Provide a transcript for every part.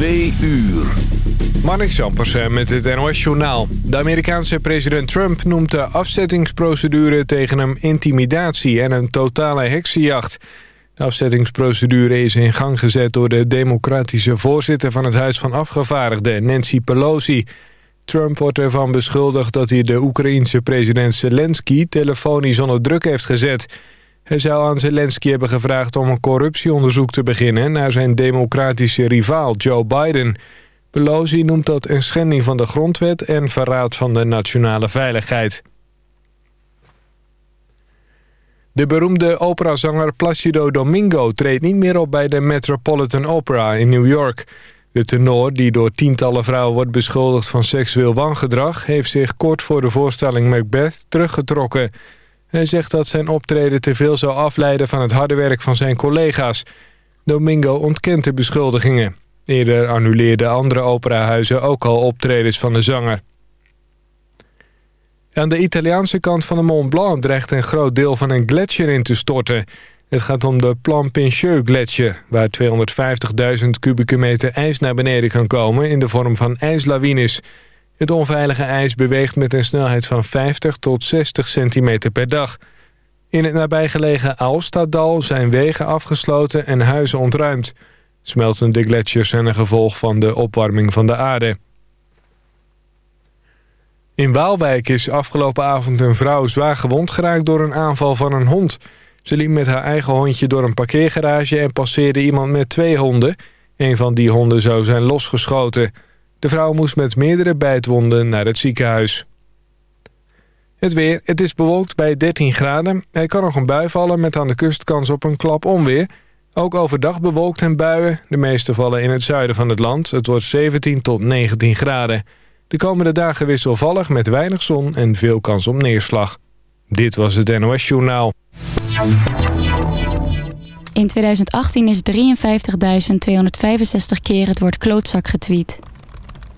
Twee uur. Marnik Zampersen met het NOS-journaal. De Amerikaanse president Trump noemt de afzettingsprocedure tegen hem intimidatie en een totale heksenjacht. De afzettingsprocedure is in gang gezet door de democratische voorzitter van het Huis van Afgevaardigden, Nancy Pelosi. Trump wordt ervan beschuldigd dat hij de Oekraïense president Zelensky telefonisch onder druk heeft gezet. Hij zou aan Zelensky hebben gevraagd om een corruptieonderzoek te beginnen naar zijn democratische rivaal Joe Biden. Pelosi noemt dat een schending van de grondwet en verraad van de nationale veiligheid. De beroemde operazanger Placido Domingo treedt niet meer op bij de Metropolitan Opera in New York. De tenor, die door tientallen vrouwen wordt beschuldigd van seksueel wangedrag... heeft zich kort voor de voorstelling Macbeth teruggetrokken. Hij zegt dat zijn optreden te veel zou afleiden van het harde werk van zijn collega's. Domingo ontkent de beschuldigingen. Eerder annuleerden andere operahuizen ook al optredens van de zanger. Aan de Italiaanse kant van de Mont Blanc dreigt een groot deel van een gletsjer in te storten. Het gaat om de Plan Pincheux gletsjer, waar 250.000 kubieke meter ijs naar beneden kan komen in de vorm van ijslawines. Het onveilige ijs beweegt met een snelheid van 50 tot 60 centimeter per dag. In het nabijgelegen Aalstadal zijn wegen afgesloten en huizen ontruimd. Smeltende gletsjers zijn een gevolg van de opwarming van de aarde. In Waalwijk is afgelopen avond een vrouw zwaar gewond geraakt door een aanval van een hond. Ze liep met haar eigen hondje door een parkeergarage en passeerde iemand met twee honden. Een van die honden zou zijn losgeschoten. De vrouw moest met meerdere bijtwonden naar het ziekenhuis. Het weer. Het is bewolkt bij 13 graden. Er kan nog een bui vallen met aan de kust kans op een klap onweer. Ook overdag bewolkt en buien. De meeste vallen in het zuiden van het land. Het wordt 17 tot 19 graden. De komende dagen wisselvallig met weinig zon en veel kans op neerslag. Dit was het NOS Journaal. In 2018 is 53.265 keer het woord klootzak getweet.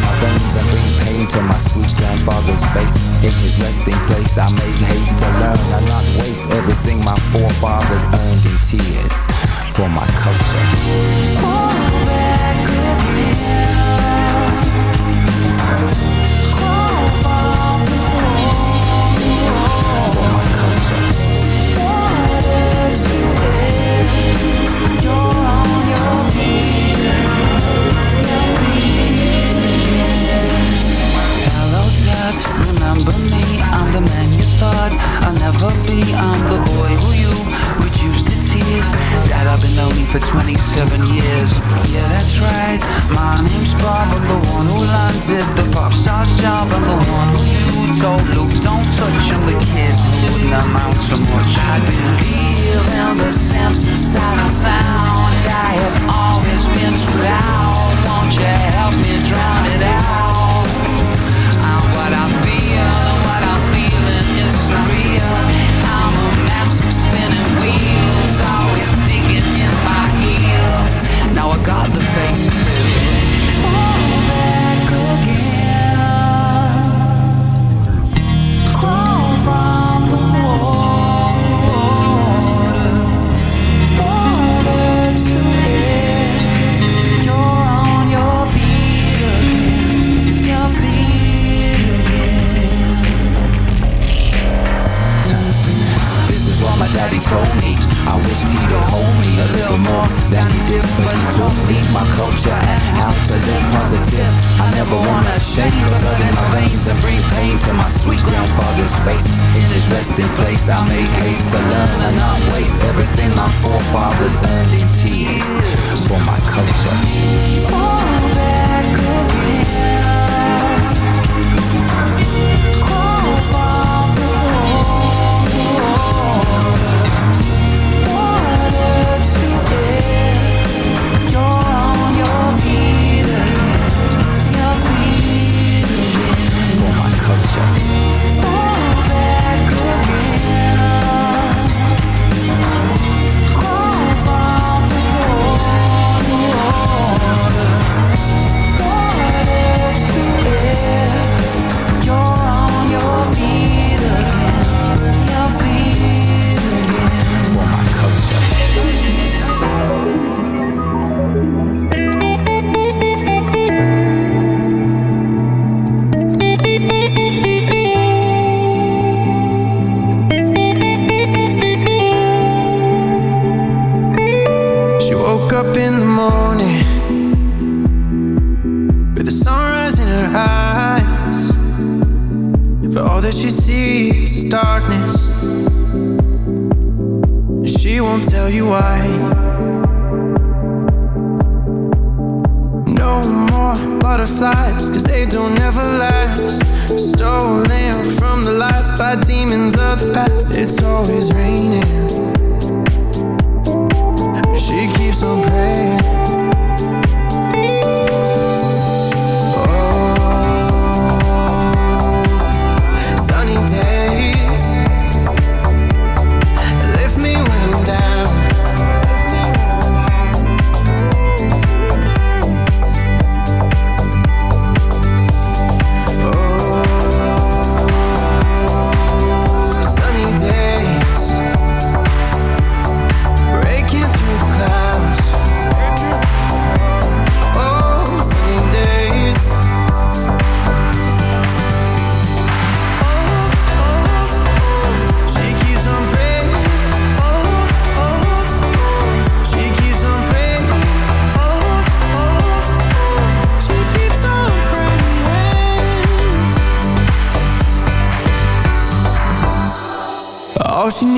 my veins and bring pain to my sweet grandfather's face. In his resting place, I make haste to learn and not waste everything my forefathers earned in tears for my culture.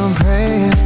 on praying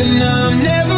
and I'm never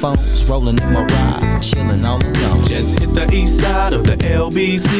phones rolling in my ride, chilling all alone. Just hit the east side of the LBC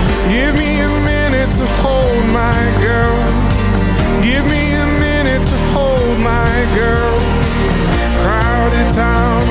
Give me a minute to hold my girl. Give me a minute to hold my girl. Crowded town.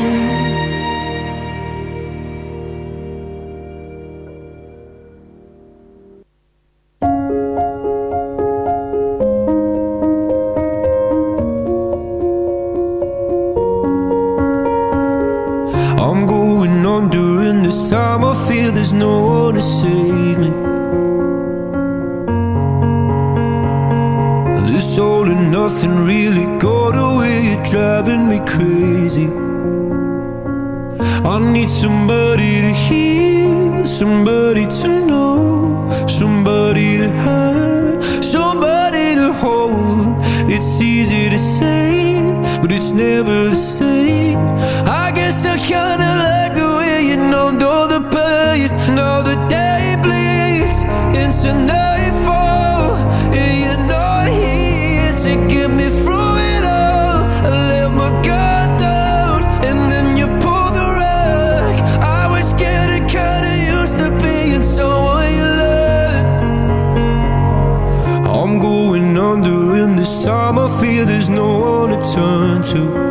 To save me. This all and nothing really got away. Driving me crazy. I need somebody to hear, somebody to know, somebody to have, somebody to hold. It's easy to say, but it's never the same. I guess I kinda like there's no one to turn to.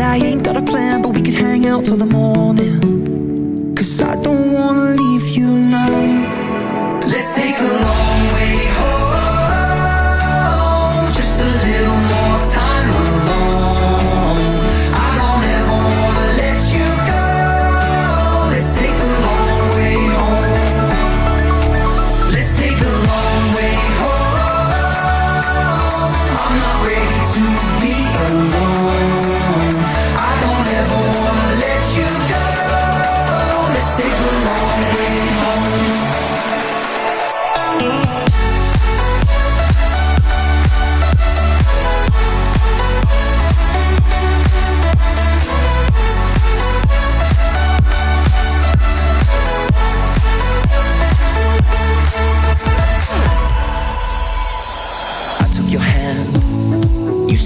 Said I ain't got a plan, but we could hang out till the morning. Cause I don't wanna leave you now.